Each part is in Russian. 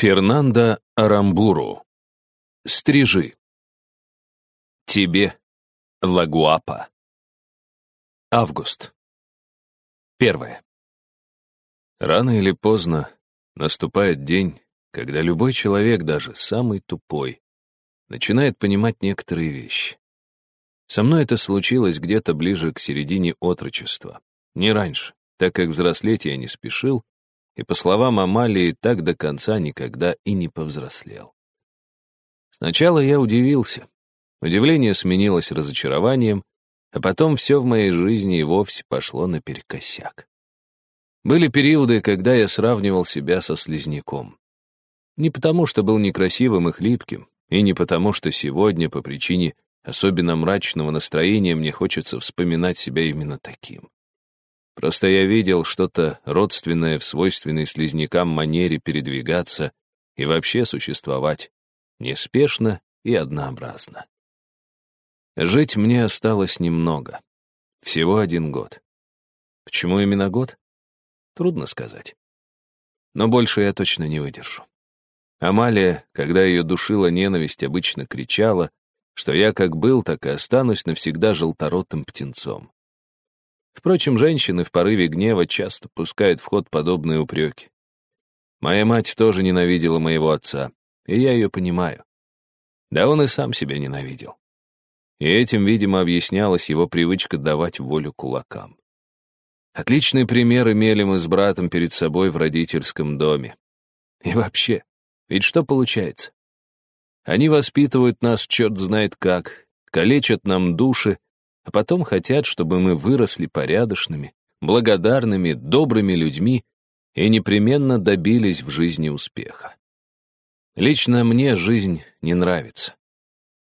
Фернандо Арамбуру. Стрижи. Тебе, Лагуапа. Август. Первое. Рано или поздно наступает день, когда любой человек, даже самый тупой, начинает понимать некоторые вещи. Со мной это случилось где-то ближе к середине отрочества. Не раньше, так как взрослеть я не спешил, и, по словам Амалии, так до конца никогда и не повзрослел. Сначала я удивился. Удивление сменилось разочарованием, а потом все в моей жизни и вовсе пошло наперекосяк. Были периоды, когда я сравнивал себя со слизняком. Не потому, что был некрасивым и хлипким, и не потому, что сегодня, по причине особенно мрачного настроения, мне хочется вспоминать себя именно таким. Просто я видел что-то родственное в свойственной слизнякам манере передвигаться и вообще существовать неспешно и однообразно. Жить мне осталось немного. Всего один год. Почему именно год? Трудно сказать. Но больше я точно не выдержу. Амалия, когда ее душила ненависть, обычно кричала, что я как был, так и останусь навсегда желторотым птенцом. Впрочем, женщины в порыве гнева часто пускают в ход подобные упреки. Моя мать тоже ненавидела моего отца, и я ее понимаю. Да он и сам себя ненавидел. И этим, видимо, объяснялась его привычка давать волю кулакам. Отличный пример имели мы с братом перед собой в родительском доме. И вообще, ведь что получается? Они воспитывают нас черт знает как, калечат нам души, а потом хотят, чтобы мы выросли порядочными, благодарными, добрыми людьми и непременно добились в жизни успеха. Лично мне жизнь не нравится.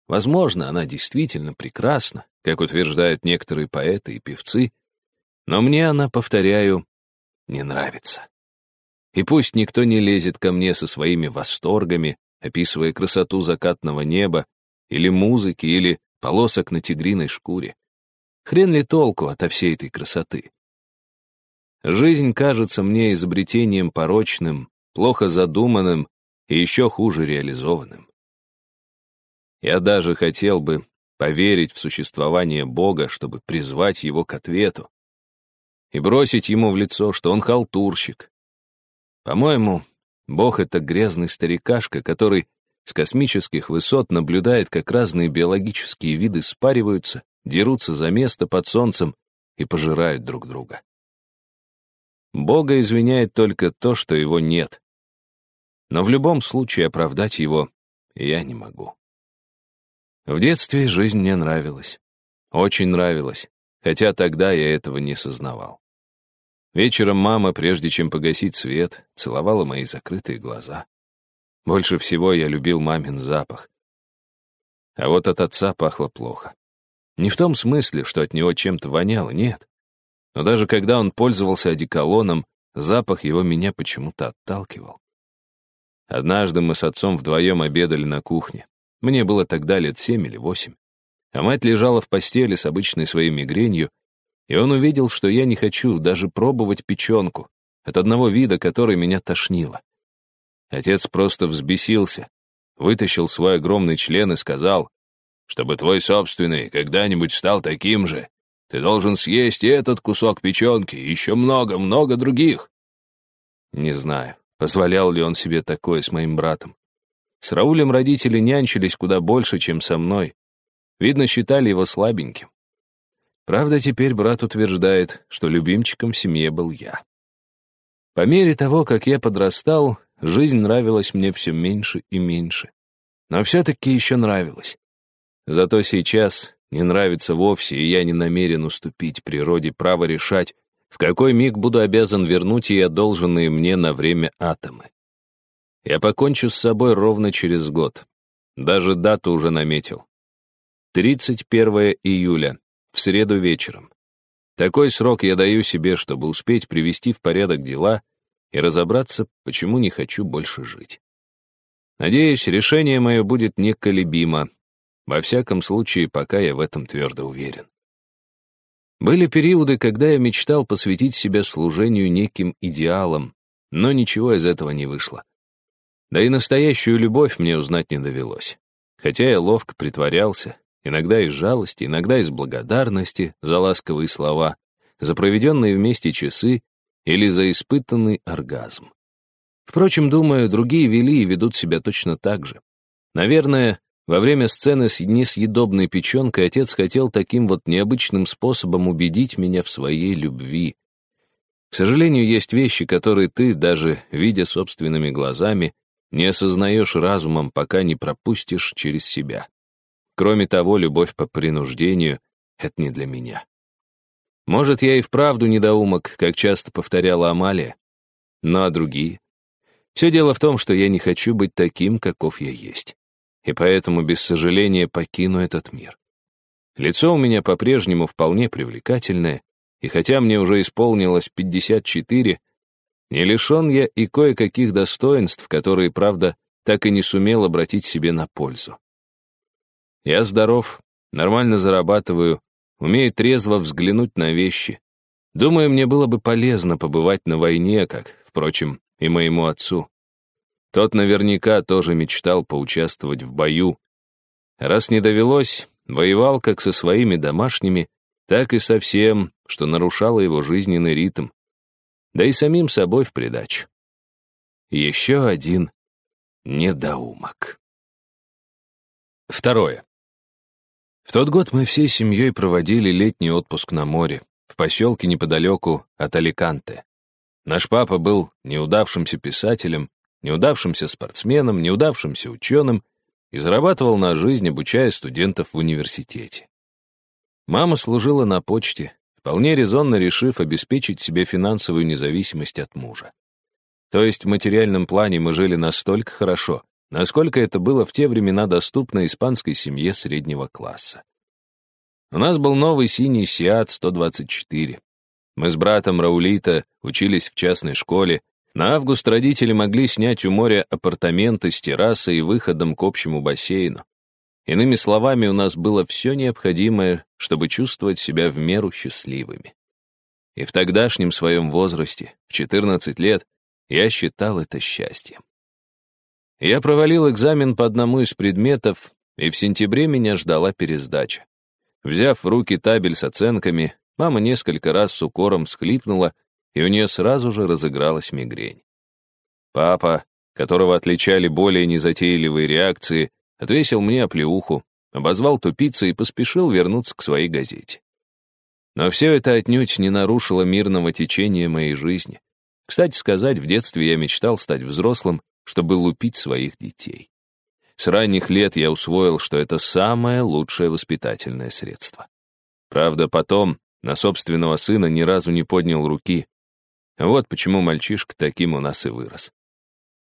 Возможно, она действительно прекрасна, как утверждают некоторые поэты и певцы, но мне она, повторяю, не нравится. И пусть никто не лезет ко мне со своими восторгами, описывая красоту закатного неба, или музыки, или полосок на тигриной шкуре. Хрен ли толку ото всей этой красоты? Жизнь кажется мне изобретением порочным, плохо задуманным и еще хуже реализованным. Я даже хотел бы поверить в существование Бога, чтобы призвать его к ответу и бросить ему в лицо, что он халтурщик. По-моему, Бог — это грязный старикашка, который с космических высот наблюдает, как разные биологические виды спариваются, дерутся за место под солнцем и пожирают друг друга. Бога извиняет только то, что его нет. Но в любом случае оправдать его я не могу. В детстве жизнь мне нравилась. Очень нравилась, хотя тогда я этого не сознавал. Вечером мама, прежде чем погасить свет, целовала мои закрытые глаза. Больше всего я любил мамин запах. А вот от отца пахло плохо. Не в том смысле, что от него чем-то воняло, нет. Но даже когда он пользовался одеколоном, запах его меня почему-то отталкивал. Однажды мы с отцом вдвоем обедали на кухне. Мне было тогда лет семь или восемь. А мать лежала в постели с обычной своей мигренью, и он увидел, что я не хочу даже пробовать печенку, от одного вида, который меня тошнило. Отец просто взбесился, вытащил свой огромный член и сказал, чтобы твой собственный когда-нибудь стал таким же, ты должен съесть и этот кусок печенки, и еще много-много других. Не знаю, позволял ли он себе такое с моим братом. С Раулем родители нянчились куда больше, чем со мной. Видно, считали его слабеньким. Правда, теперь брат утверждает, что любимчиком в семье был я. По мере того, как я подрастал, жизнь нравилась мне все меньше и меньше. Но все-таки еще нравилась. Зато сейчас не нравится вовсе, и я не намерен уступить природе право решать, в какой миг буду обязан вернуть ей одолженные мне на время атомы. Я покончу с собой ровно через год. Даже дату уже наметил. 31 июля, в среду вечером. Такой срок я даю себе, чтобы успеть привести в порядок дела и разобраться, почему не хочу больше жить. Надеюсь, решение мое будет неколебимо, во всяком случае, пока я в этом твердо уверен. Были периоды, когда я мечтал посвятить себя служению неким идеалам, но ничего из этого не вышло. Да и настоящую любовь мне узнать не довелось. Хотя я ловко притворялся, иногда из жалости, иногда из благодарности за ласковые слова, за проведенные вместе часы или за испытанный оргазм. Впрочем, думаю, другие вели и ведут себя точно так же. Наверное, во время сцены с несъедобной печенкой отец хотел таким вот необычным способом убедить меня в своей любви. К сожалению, есть вещи, которые ты, даже видя собственными глазами, не осознаешь разумом, пока не пропустишь через себя. Кроме того, любовь по принуждению — это не для меня. Может, я и вправду недоумок, как часто повторяла Амалия. Ну а другие? Все дело в том, что я не хочу быть таким, каков я есть. И поэтому без сожаления покину этот мир. Лицо у меня по-прежнему вполне привлекательное, и хотя мне уже исполнилось 54, не лишен я и кое-каких достоинств, которые, правда, так и не сумел обратить себе на пользу. Я здоров, нормально зарабатываю, умею трезво взглянуть на вещи. Думаю, мне было бы полезно побывать на войне, как, впрочем, и моему отцу. Тот наверняка тоже мечтал поучаствовать в бою. Раз не довелось, воевал как со своими домашними, так и со всем, что нарушало его жизненный ритм. Да и самим собой в придачу. Еще один недоумок. Второе. В тот год мы всей семьей проводили летний отпуск на море, в поселке неподалеку от Аликанте. Наш папа был неудавшимся писателем, неудавшимся спортсменом, неудавшимся ученым и зарабатывал на жизнь, обучая студентов в университете. Мама служила на почте, вполне резонно решив обеспечить себе финансовую независимость от мужа. То есть в материальном плане мы жили настолько хорошо, насколько это было в те времена доступно испанской семье среднего класса. У нас был новый синий Сиат 124. Мы с братом Раулита учились в частной школе. На август родители могли снять у моря апартаменты с террасой и выходом к общему бассейну. Иными словами, у нас было все необходимое, чтобы чувствовать себя в меру счастливыми. И в тогдашнем своем возрасте, в 14 лет, я считал это счастьем. Я провалил экзамен по одному из предметов, и в сентябре меня ждала пересдача. Взяв в руки табель с оценками, мама несколько раз с укором схлипнула, и у нее сразу же разыгралась мигрень. Папа, которого отличали более незатейливые реакции, отвесил мне оплеуху, обозвал тупицей и поспешил вернуться к своей газете. Но все это отнюдь не нарушило мирного течения моей жизни. Кстати сказать, в детстве я мечтал стать взрослым чтобы лупить своих детей. С ранних лет я усвоил, что это самое лучшее воспитательное средство. Правда, потом на собственного сына ни разу не поднял руки. Вот почему мальчишка таким у нас и вырос.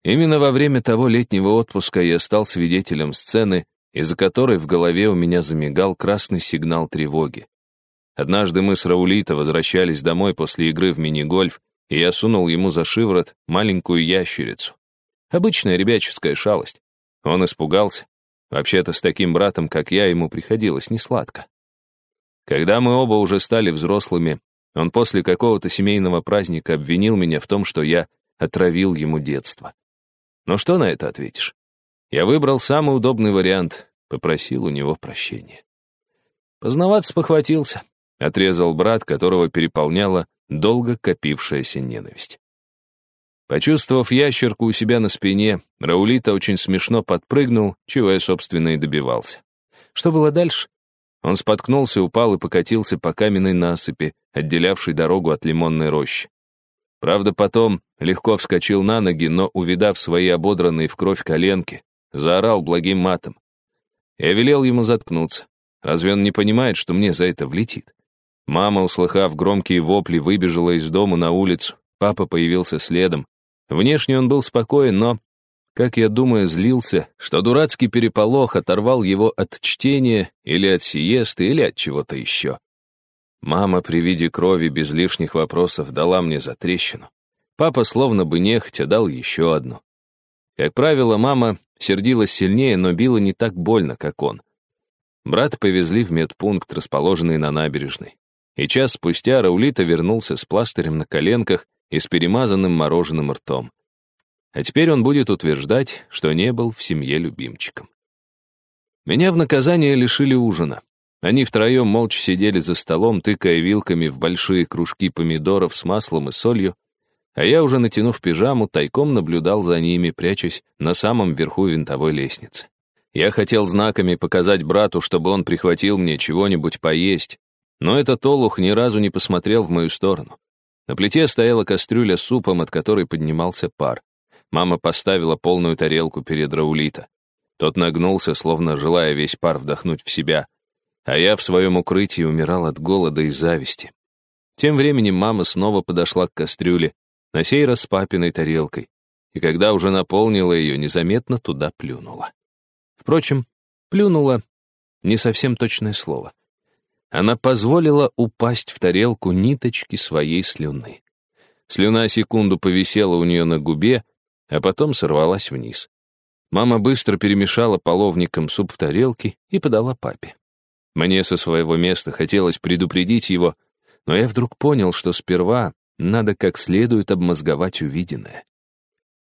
Именно во время того летнего отпуска я стал свидетелем сцены, из-за которой в голове у меня замигал красный сигнал тревоги. Однажды мы с Раулита возвращались домой после игры в мини-гольф, и я сунул ему за шиворот маленькую ящерицу. Обычная ребяческая шалость. Он испугался. Вообще-то с таким братом, как я, ему приходилось несладко. Когда мы оба уже стали взрослыми, он после какого-то семейного праздника обвинил меня в том, что я отравил ему детство. Но что на это ответишь? Я выбрал самый удобный вариант, попросил у него прощения. Поздновато спохватился, отрезал брат, которого переполняла долго копившаяся ненависть. Почувствовав ящерку у себя на спине, Раулита очень смешно подпрыгнул, чего я, собственно, и добивался. Что было дальше? Он споткнулся, упал и покатился по каменной насыпи, отделявшей дорогу от лимонной рощи. Правда, потом легко вскочил на ноги, но, увидав свои ободранные в кровь коленки, заорал благим матом. Я велел ему заткнуться. Разве он не понимает, что мне за это влетит? Мама, услыхав громкие вопли, выбежала из дома на улицу. Папа появился следом. Внешне он был спокоен, но, как я думаю, злился, что дурацкий переполох оторвал его от чтения или от сиесты, или от чего-то еще. Мама при виде крови без лишних вопросов дала мне затрещину. Папа словно бы нехотя дал еще одну. Как правило, мама сердилась сильнее, но била не так больно, как он. Брата повезли в медпункт, расположенный на набережной. И час спустя Раулита вернулся с пластырем на коленках и с перемазанным мороженым ртом. А теперь он будет утверждать, что не был в семье любимчиком. Меня в наказание лишили ужина. Они втроем молча сидели за столом, тыкая вилками в большие кружки помидоров с маслом и солью, а я, уже натянув пижаму, тайком наблюдал за ними, прячась на самом верху винтовой лестницы. Я хотел знаками показать брату, чтобы он прихватил мне чего-нибудь поесть, но этот олух ни разу не посмотрел в мою сторону. На плите стояла кастрюля с супом, от которой поднимался пар. Мама поставила полную тарелку перед Раулита. Тот нагнулся, словно желая весь пар вдохнуть в себя, а я в своем укрытии умирал от голода и зависти. Тем временем мама снова подошла к кастрюле, на сей раз с папиной тарелкой, и когда уже наполнила ее, незаметно туда плюнула. Впрочем, плюнула — не совсем точное слово. Она позволила упасть в тарелку ниточки своей слюны. Слюна секунду повисела у нее на губе, а потом сорвалась вниз. Мама быстро перемешала половником суп в тарелке и подала папе. Мне со своего места хотелось предупредить его, но я вдруг понял, что сперва надо как следует обмозговать увиденное.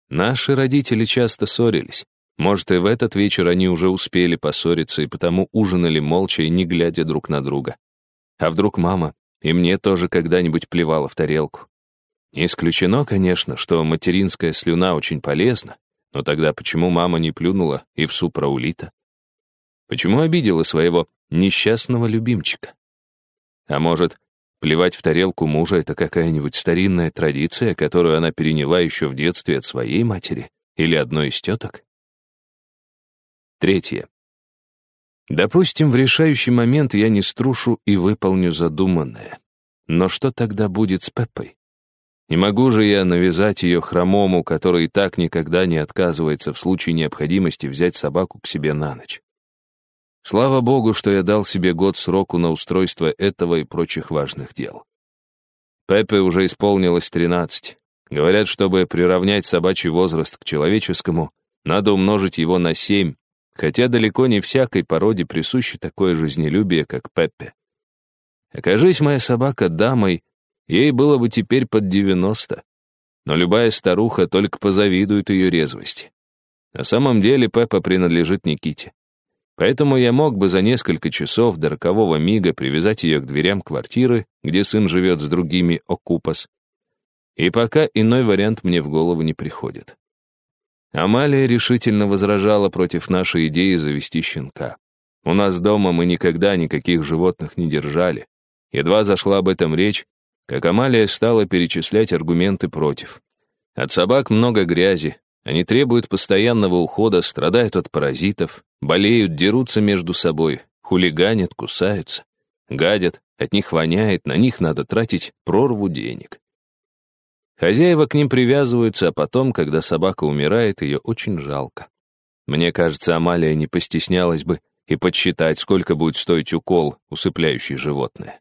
Наши родители часто ссорились. Может, и в этот вечер они уже успели поссориться и потому ужинали молча и не глядя друг на друга. А вдруг мама и мне тоже когда-нибудь плевала в тарелку? Не исключено, конечно, что материнская слюна очень полезна, но тогда почему мама не плюнула и в суп Раулита? Почему обидела своего несчастного любимчика? А может, плевать в тарелку мужа — это какая-нибудь старинная традиция, которую она переняла еще в детстве от своей матери или одной из теток? Третье. Допустим, в решающий момент я не струшу и выполню задуманное. Но что тогда будет с Пеппой? Не могу же я навязать ее хромому, который так никогда не отказывается в случае необходимости взять собаку к себе на ночь. Слава богу, что я дал себе год сроку на устройство этого и прочих важных дел. Пеппе уже исполнилось 13. Говорят, чтобы приравнять собачий возраст к человеческому, надо умножить его на 7, хотя далеко не всякой породе присуще такое жизнелюбие, как Пеппе. Окажись моя собака дамой, ей было бы теперь под 90, но любая старуха только позавидует ее резвости. На самом деле Пеппа принадлежит Никите. Поэтому я мог бы за несколько часов до рокового мига привязать ее к дверям квартиры, где сын живет с другими окупас. И пока иной вариант мне в голову не приходит. Амалия решительно возражала против нашей идеи завести щенка. У нас дома мы никогда никаких животных не держали. Едва зашла об этом речь, как Амалия стала перечислять аргументы против. От собак много грязи, они требуют постоянного ухода, страдают от паразитов, болеют, дерутся между собой, хулиганят, кусаются, гадят, от них воняет, на них надо тратить прорву денег. Хозяева к ним привязываются, а потом, когда собака умирает, ее очень жалко. Мне кажется, Амалия не постеснялась бы и подсчитать, сколько будет стоить укол, усыпляющий животное.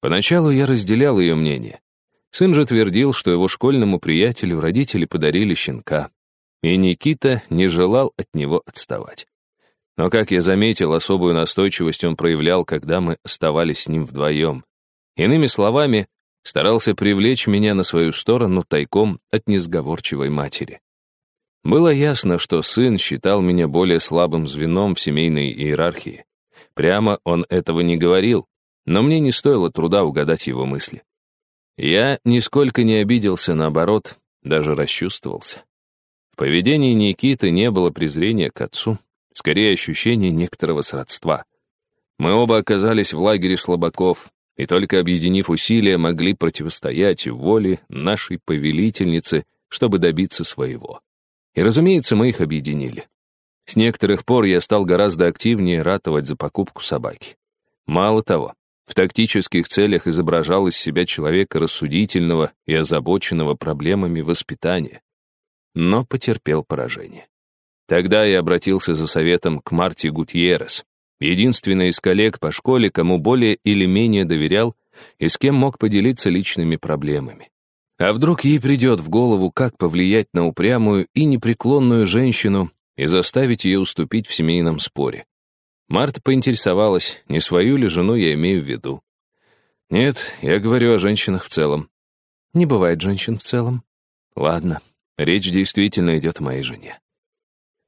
Поначалу я разделял ее мнение. Сын же твердил, что его школьному приятелю родители подарили щенка, и Никита не желал от него отставать. Но, как я заметил, особую настойчивость он проявлял, когда мы оставались с ним вдвоем. Иными словами, старался привлечь меня на свою сторону тайком от несговорчивой матери. Было ясно, что сын считал меня более слабым звеном в семейной иерархии. Прямо он этого не говорил, но мне не стоило труда угадать его мысли. Я нисколько не обиделся, наоборот, даже расчувствовался. В поведении Никиты не было презрения к отцу, скорее ощущение некоторого сродства. Мы оба оказались в лагере слабаков, и только объединив усилия, могли противостоять воле нашей повелительницы, чтобы добиться своего. И, разумеется, мы их объединили. С некоторых пор я стал гораздо активнее ратовать за покупку собаки. Мало того, в тактических целях изображал из себя человека рассудительного и озабоченного проблемами воспитания, но потерпел поражение. Тогда я обратился за советом к Марте Гутьеррес, единственной из коллег по школе, кому более или менее доверял и с кем мог поделиться личными проблемами. А вдруг ей придет в голову, как повлиять на упрямую и непреклонную женщину и заставить ее уступить в семейном споре. Марта поинтересовалась, не свою ли жену я имею в виду. Нет, я говорю о женщинах в целом. Не бывает женщин в целом. Ладно, речь действительно идет о моей жене.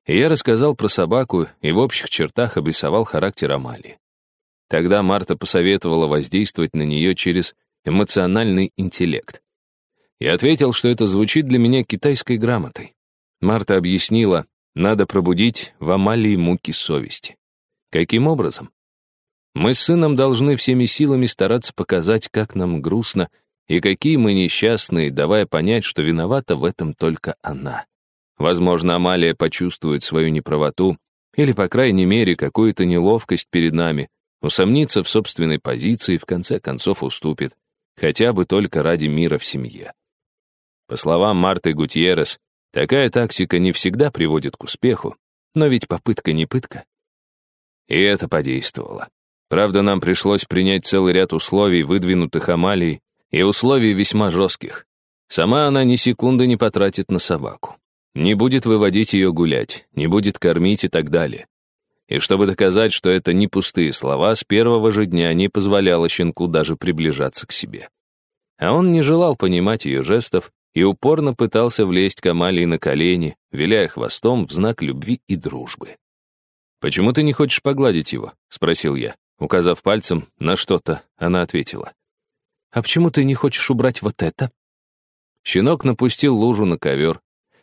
И я рассказал про собаку и в общих чертах обрисовал характер Амалии. Тогда Марта посоветовала воздействовать на нее через эмоциональный интеллект. Я ответил, что это звучит для меня китайской грамотой. Марта объяснила, надо пробудить в Амалии муки совести. Каким образом? Мы с сыном должны всеми силами стараться показать, как нам грустно и какие мы несчастные, давая понять, что виновата в этом только она. Возможно, Амалия почувствует свою неправоту или, по крайней мере, какую-то неловкость перед нами, усомнится в собственной позиции и в конце концов уступит, хотя бы только ради мира в семье. По словам Марты Гутьеррес, такая тактика не всегда приводит к успеху, но ведь попытка не пытка. И это подействовало. Правда, нам пришлось принять целый ряд условий, выдвинутых Амалией, и условий весьма жестких. Сама она ни секунды не потратит на собаку. Не будет выводить ее гулять, не будет кормить и так далее. И чтобы доказать, что это не пустые слова, с первого же дня не позволяла щенку даже приближаться к себе. А он не желал понимать ее жестов и упорно пытался влезть к Амалии на колени, виляя хвостом в знак любви и дружбы. «Почему ты не хочешь погладить его?» — спросил я. Указав пальцем на что-то, она ответила. «А почему ты не хочешь убрать вот это?» Щенок напустил лужу на ковер.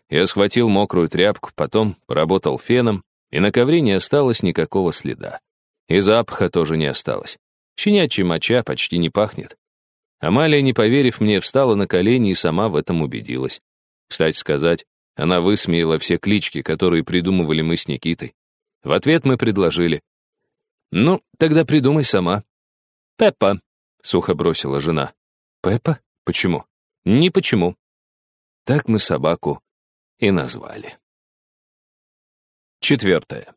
Я схватил мокрую тряпку, потом поработал феном, и на ковре не осталось никакого следа. И запаха тоже не осталось. Щенячья моча почти не пахнет. Амалия, не поверив мне, встала на колени и сама в этом убедилась. Кстати сказать, она высмеяла все клички, которые придумывали мы с Никитой. В ответ мы предложили. «Ну, тогда придумай сама». «Пеппа», — сухо бросила жена. «Пеппа? Почему?» «Не почему». Так мы собаку и назвали. Четвертое.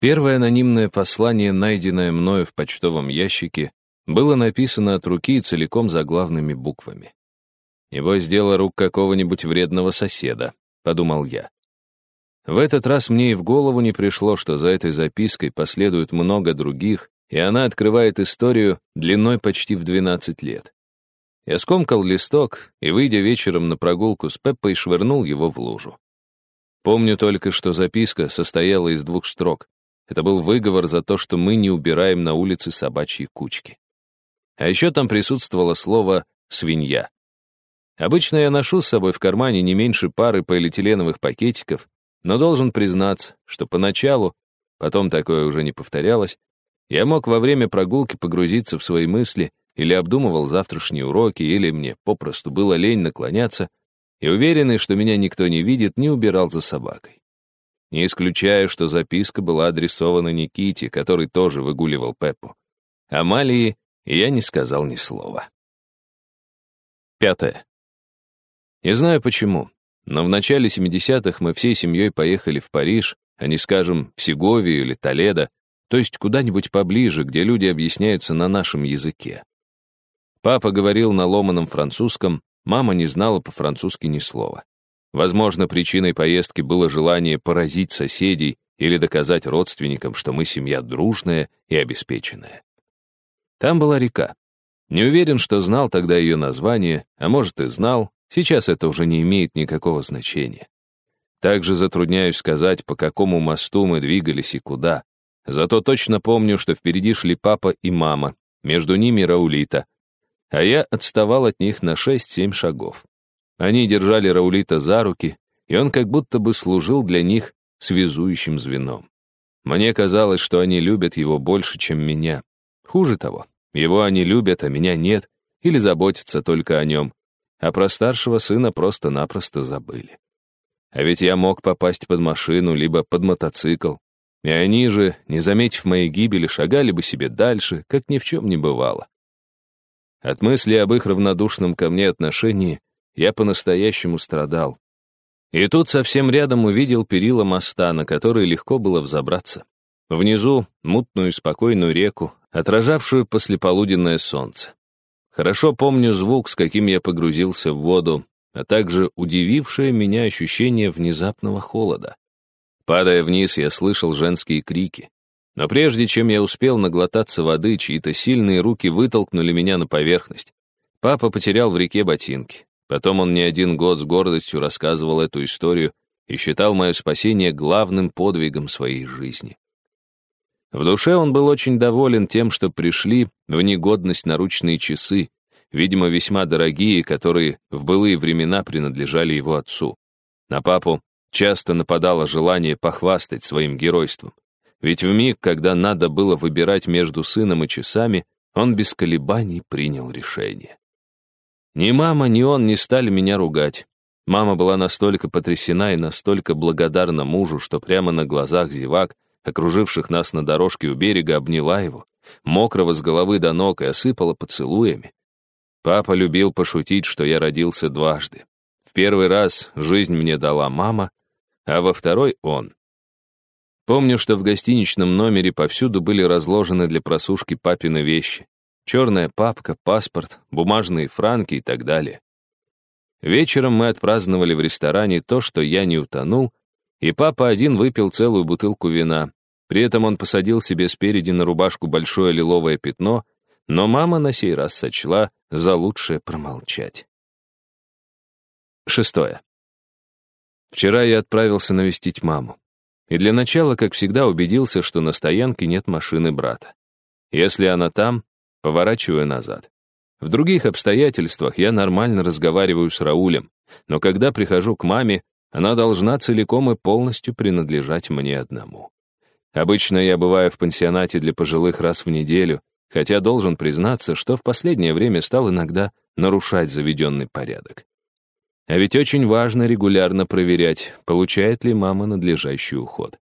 Первое анонимное послание, найденное мною в почтовом ящике, было написано от руки целиком заглавными буквами. «Небось, дело рук какого-нибудь вредного соседа», — подумал я. В этот раз мне и в голову не пришло, что за этой запиской последует много других, и она открывает историю длиной почти в 12 лет. Я скомкал листок и, выйдя вечером на прогулку с Пеппой, швырнул его в лужу. Помню только, что записка состояла из двух строк. Это был выговор за то, что мы не убираем на улице собачьи кучки. А еще там присутствовало слово «свинья». Обычно я ношу с собой в кармане не меньше пары полиэтиленовых пакетиков, но должен признаться, что поначалу, потом такое уже не повторялось, я мог во время прогулки погрузиться в свои мысли или обдумывал завтрашние уроки, или мне попросту было лень наклоняться, и уверенный, что меня никто не видит, не убирал за собакой. Не исключаю, что записка была адресована Никите, который тоже выгуливал Пеппу. Амалии я не сказал ни слова. Пятое. Не знаю почему, но в начале 70-х мы всей семьей поехали в Париж, а не, скажем, в Сеговию или Толедо, то есть куда-нибудь поближе, где люди объясняются на нашем языке. Папа говорил на ломаном французском, мама не знала по-французски ни слова. Возможно, причиной поездки было желание поразить соседей или доказать родственникам, что мы семья дружная и обеспеченная. Там была река. Не уверен, что знал тогда ее название, а может и знал, сейчас это уже не имеет никакого значения. Также затрудняюсь сказать, по какому мосту мы двигались и куда. Зато точно помню, что впереди шли папа и мама, между ними Раулита, а я отставал от них на 6-7 шагов. Они держали Раулита за руки, и он как будто бы служил для них связующим звеном. Мне казалось, что они любят его больше, чем меня. Хуже того, его они любят, а меня нет, или заботятся только о нем, а про старшего сына просто-напросто забыли. А ведь я мог попасть под машину, либо под мотоцикл, и они же, не заметив моей гибели, шагали бы себе дальше, как ни в чем не бывало. От мысли об их равнодушном ко мне отношении я по-настоящему страдал. И тут совсем рядом увидел перила моста, на который легко было взобраться. Внизу мутную спокойную реку, отражавшую послеполуденное солнце. Хорошо помню звук, с каким я погрузился в воду, а также удивившее меня ощущение внезапного холода. Падая вниз, я слышал женские крики. Но прежде чем я успел наглотаться воды, чьи-то сильные руки вытолкнули меня на поверхность. Папа потерял в реке ботинки. Потом он не один год с гордостью рассказывал эту историю и считал мое спасение главным подвигом своей жизни. В душе он был очень доволен тем, что пришли в негодность наручные часы, видимо, весьма дорогие, которые в былые времена принадлежали его отцу. На папу часто нападало желание похвастать своим геройством. Ведь в миг, когда надо было выбирать между сыном и часами, он без колебаний принял решение. Ни мама, ни он не стали меня ругать. Мама была настолько потрясена и настолько благодарна мужу, что прямо на глазах зевак, окруживших нас на дорожке у берега, обняла его, мокрого с головы до ног и осыпала поцелуями. Папа любил пошутить, что я родился дважды. В первый раз жизнь мне дала мама, а во второй — он. Помню, что в гостиничном номере повсюду были разложены для просушки папины вещи. Черная папка, паспорт, бумажные франки и так далее. Вечером мы отпраздновали в ресторане то, что я не утонул, и папа один выпил целую бутылку вина. При этом он посадил себе спереди на рубашку большое лиловое пятно, но мама на сей раз сочла за лучшее промолчать. Шестое. Вчера я отправился навестить маму. И для начала, как всегда, убедился, что на стоянке нет машины брата. Если она там, поворачиваю назад. В других обстоятельствах я нормально разговариваю с Раулем, но когда прихожу к маме, она должна целиком и полностью принадлежать мне одному. Обычно я бываю в пансионате для пожилых раз в неделю, хотя должен признаться, что в последнее время стал иногда нарушать заведенный порядок. А ведь очень важно регулярно проверять, получает ли мама надлежащий уход.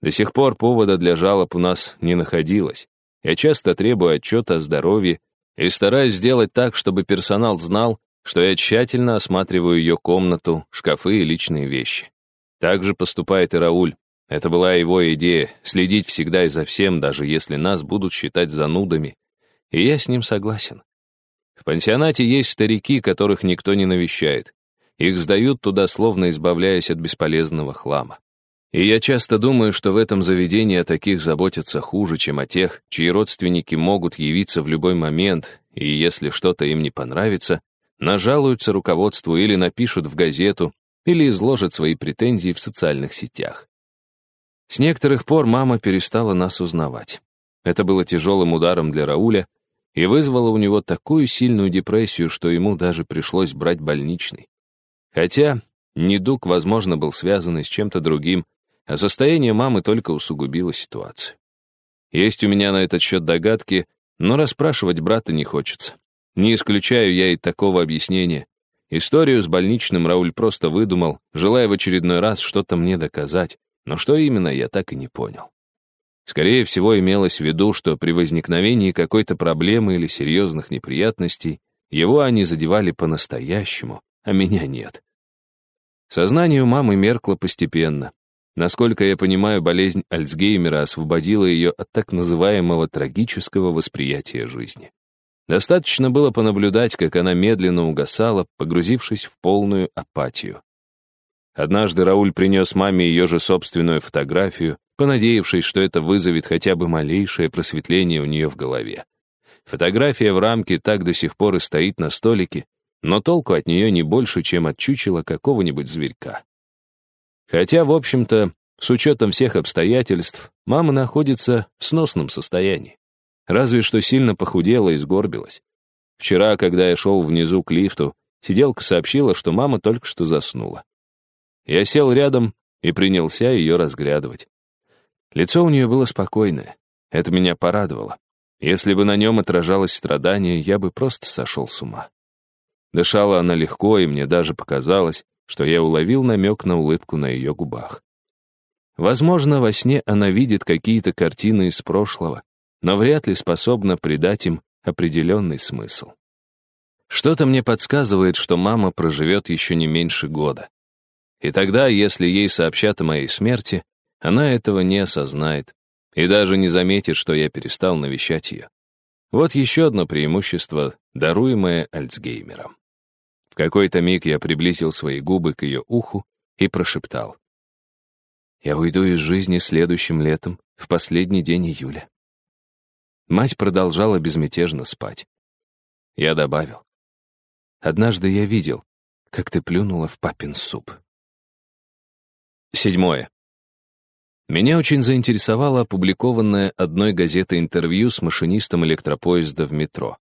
До сих пор повода для жалоб у нас не находилось. Я часто требую отчета о здоровье и стараюсь сделать так, чтобы персонал знал, что я тщательно осматриваю ее комнату, шкафы и личные вещи. Так же поступает и Рауль. Это была его идея — следить всегда и за всем, даже если нас будут считать занудами. И я с ним согласен. В пансионате есть старики, которых никто не навещает. Их сдают туда, словно избавляясь от бесполезного хлама. И я часто думаю, что в этом заведении о таких заботятся хуже, чем о тех, чьи родственники могут явиться в любой момент, и если что-то им не понравится, нажалуются руководству или напишут в газету, или изложат свои претензии в социальных сетях. С некоторых пор мама перестала нас узнавать. Это было тяжелым ударом для Рауля и вызвало у него такую сильную депрессию, что ему даже пришлось брать больничный. Хотя недуг, возможно, был связан и с чем-то другим, а состояние мамы только усугубило ситуацию. Есть у меня на этот счет догадки, но расспрашивать брата не хочется. Не исключаю я и такого объяснения. Историю с больничным Рауль просто выдумал, желая в очередной раз что-то мне доказать, но что именно, я так и не понял. Скорее всего, имелось в виду, что при возникновении какой-то проблемы или серьезных неприятностей его они задевали по-настоящему, а меня нет. Сознание у мамы меркло постепенно. Насколько я понимаю, болезнь Альцгеймера освободила ее от так называемого трагического восприятия жизни. Достаточно было понаблюдать, как она медленно угасала, погрузившись в полную апатию. Однажды Рауль принес маме ее же собственную фотографию, понадеявшись, что это вызовет хотя бы малейшее просветление у нее в голове. Фотография в рамке так до сих пор и стоит на столике, но толку от нее не больше, чем от чучела какого-нибудь зверька. Хотя, в общем-то, с учетом всех обстоятельств, мама находится в сносном состоянии. Разве что сильно похудела и сгорбилась. Вчера, когда я шел внизу к лифту, сиделка сообщила, что мама только что заснула. Я сел рядом и принялся ее разглядывать. Лицо у нее было спокойное. Это меня порадовало. Если бы на нем отражалось страдание, я бы просто сошел с ума. Дышала она легко, и мне даже показалось, что я уловил намек на улыбку на ее губах. Возможно, во сне она видит какие-то картины из прошлого, но вряд ли способна придать им определенный смысл. Что-то мне подсказывает, что мама проживет еще не меньше года. И тогда, если ей сообщат о моей смерти, она этого не осознает и даже не заметит, что я перестал навещать ее. Вот еще одно преимущество, даруемое Альцгеймером. В какой-то миг я приблизил свои губы к ее уху и прошептал. «Я уйду из жизни следующим летом, в последний день июля». Мать продолжала безмятежно спать. Я добавил. «Однажды я видел, как ты плюнула в папин суп. Седьмое. Меня очень заинтересовало опубликованное одной газетой интервью с машинистом электропоезда в метро.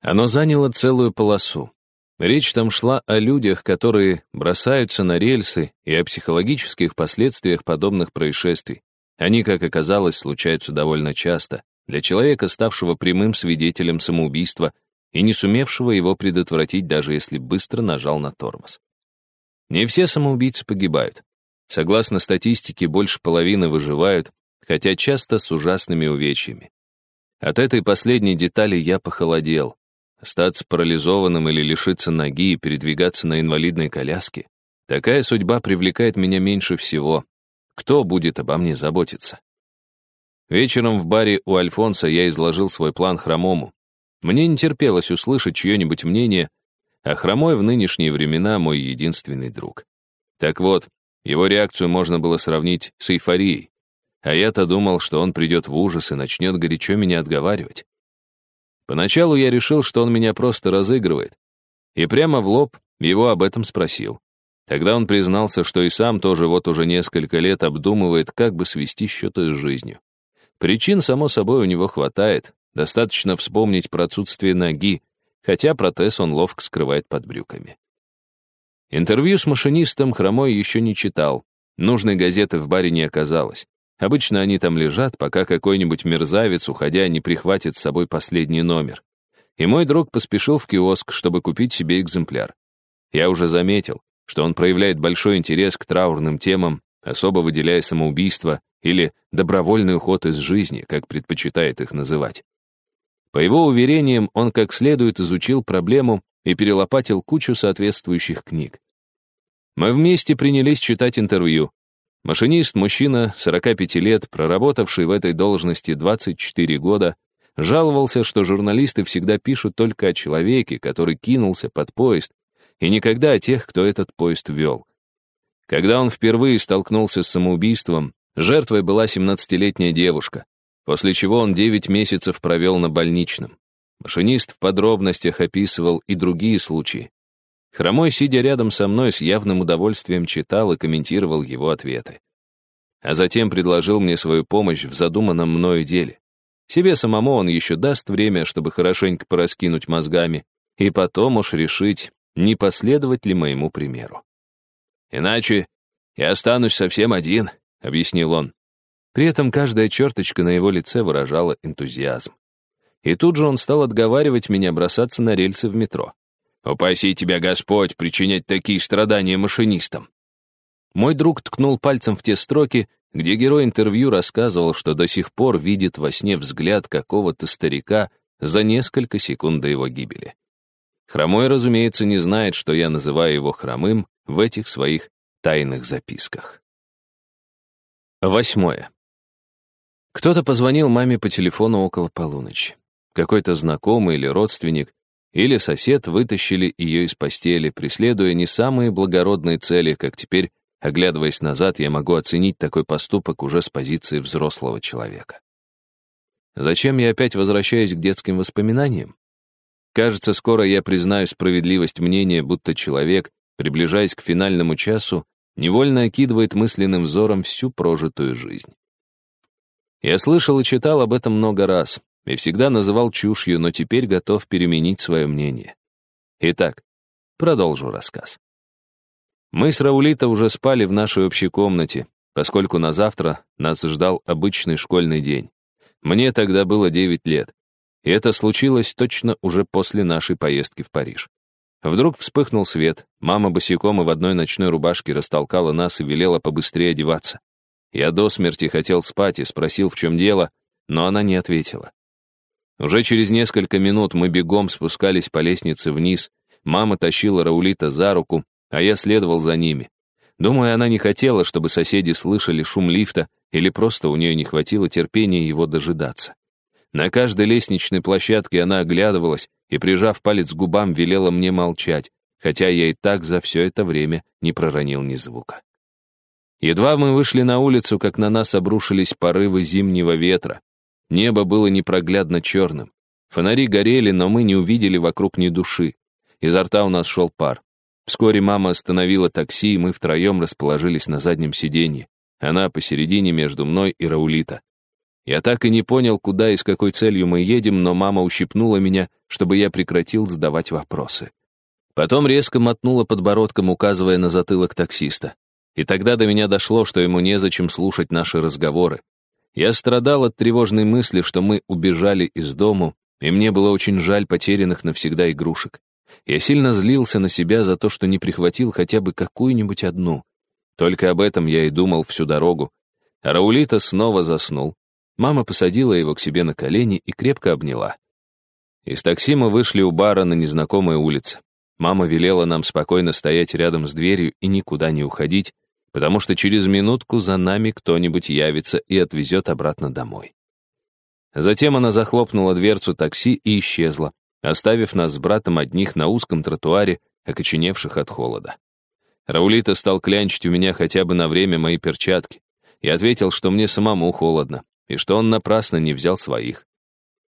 Оно заняло целую полосу. Речь там шла о людях, которые бросаются на рельсы, и о психологических последствиях подобных происшествий. Они, как оказалось, случаются довольно часто для человека, ставшего прямым свидетелем самоубийства и не сумевшего его предотвратить, даже если быстро нажал на тормоз. Не все самоубийцы погибают. Согласно статистике, больше половины выживают, хотя часто с ужасными увечьями. От этой последней детали я похолодел. Остаться парализованным или лишиться ноги и передвигаться на инвалидной коляске. Такая судьба привлекает меня меньше всего. Кто будет обо мне заботиться? Вечером в баре у Альфонса я изложил свой план Хромому. Мне не терпелось услышать чье-нибудь мнение, а Хромой в нынешние времена мой единственный друг. Так вот, его реакцию можно было сравнить с эйфорией. А я-то думал, что он придет в ужас и начнет горячо меня отговаривать. Поначалу я решил, что он меня просто разыгрывает. И прямо в лоб его об этом спросил. Тогда он признался, что и сам тоже вот уже несколько лет обдумывает, как бы свести счеты с жизнью. Причин, само собой, у него хватает. Достаточно вспомнить про отсутствие ноги, хотя протез он ловко скрывает под брюками. Интервью с машинистом Хромой еще не читал. Нужной газеты в баре не оказалось. Обычно они там лежат, пока какой-нибудь мерзавец, уходя, не прихватит с собой последний номер. И мой друг поспешил в киоск, чтобы купить себе экземпляр. Я уже заметил, что он проявляет большой интерес к траурным темам, особо выделяя самоубийство или добровольный уход из жизни, как предпочитает их называть. По его уверениям, он как следует изучил проблему и перелопатил кучу соответствующих книг. Мы вместе принялись читать интервью, Машинист, мужчина, 45 лет, проработавший в этой должности 24 года, жаловался, что журналисты всегда пишут только о человеке, который кинулся под поезд, и никогда о тех, кто этот поезд вел. Когда он впервые столкнулся с самоубийством, жертвой была 17-летняя девушка, после чего он 9 месяцев провел на больничном. Машинист в подробностях описывал и другие случаи. Хромой, сидя рядом со мной, с явным удовольствием читал и комментировал его ответы. А затем предложил мне свою помощь в задуманном мною деле. Себе самому он еще даст время, чтобы хорошенько пораскинуть мозгами, и потом уж решить, не последовать ли моему примеру. «Иначе я останусь совсем один», — объяснил он. При этом каждая черточка на его лице выражала энтузиазм. И тут же он стал отговаривать меня бросаться на рельсы в метро. Упаси тебя, Господь, причинять такие страдания машинистам. Мой друг ткнул пальцем в те строки, где герой интервью рассказывал, что до сих пор видит во сне взгляд какого-то старика за несколько секунд до его гибели. Хромой, разумеется, не знает, что я называю его хромым в этих своих тайных записках. Восьмое. Кто-то позвонил маме по телефону около полуночи. Какой-то знакомый или родственник, или сосед вытащили ее из постели, преследуя не самые благородные цели, как теперь, оглядываясь назад, я могу оценить такой поступок уже с позиции взрослого человека. Зачем я опять возвращаюсь к детским воспоминаниям? Кажется, скоро я признаю справедливость мнения, будто человек, приближаясь к финальному часу, невольно окидывает мысленным взором всю прожитую жизнь. Я слышал и читал об этом много раз, и всегда называл чушью, но теперь готов переменить свое мнение. Итак, продолжу рассказ. Мы с Раулита уже спали в нашей общей комнате, поскольку на завтра нас ждал обычный школьный день. Мне тогда было 9 лет, и это случилось точно уже после нашей поездки в Париж. Вдруг вспыхнул свет, мама босиком и в одной ночной рубашке растолкала нас и велела побыстрее одеваться. Я до смерти хотел спать и спросил, в чем дело, но она не ответила. Уже через несколько минут мы бегом спускались по лестнице вниз. Мама тащила Раулита за руку, а я следовал за ними. Думаю, она не хотела, чтобы соседи слышали шум лифта, или просто у нее не хватило терпения его дожидаться. На каждой лестничной площадке она оглядывалась и, прижав палец к губам, велела мне молчать, хотя я и так за все это время не проронил ни звука. Едва мы вышли на улицу, как на нас обрушились порывы зимнего ветра. Небо было непроглядно черным. Фонари горели, но мы не увидели вокруг ни души. Изо рта у нас шел пар. Вскоре мама остановила такси, и мы втроем расположились на заднем сиденье. Она посередине между мной и Раулита. Я так и не понял, куда и с какой целью мы едем, но мама ущипнула меня, чтобы я прекратил задавать вопросы. Потом резко мотнула подбородком, указывая на затылок таксиста. И тогда до меня дошло, что ему незачем слушать наши разговоры. Я страдал от тревожной мысли, что мы убежали из дому, и мне было очень жаль потерянных навсегда игрушек. Я сильно злился на себя за то, что не прихватил хотя бы какую-нибудь одну. Только об этом я и думал всю дорогу. Раулита снова заснул. Мама посадила его к себе на колени и крепко обняла. Из такси мы вышли у бара на незнакомой улице. Мама велела нам спокойно стоять рядом с дверью и никуда не уходить, потому что через минутку за нами кто-нибудь явится и отвезет обратно домой. Затем она захлопнула дверцу такси и исчезла, оставив нас с братом одних на узком тротуаре, окоченевших от холода. Раулита стал клянчить у меня хотя бы на время мои перчатки. и ответил, что мне самому холодно, и что он напрасно не взял своих.